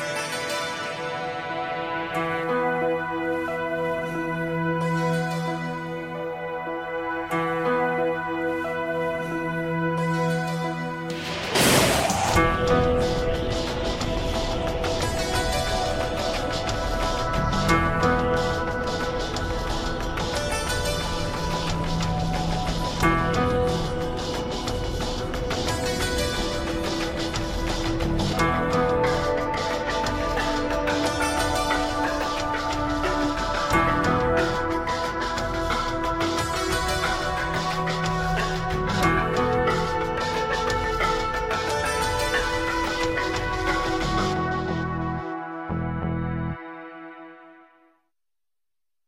Bye.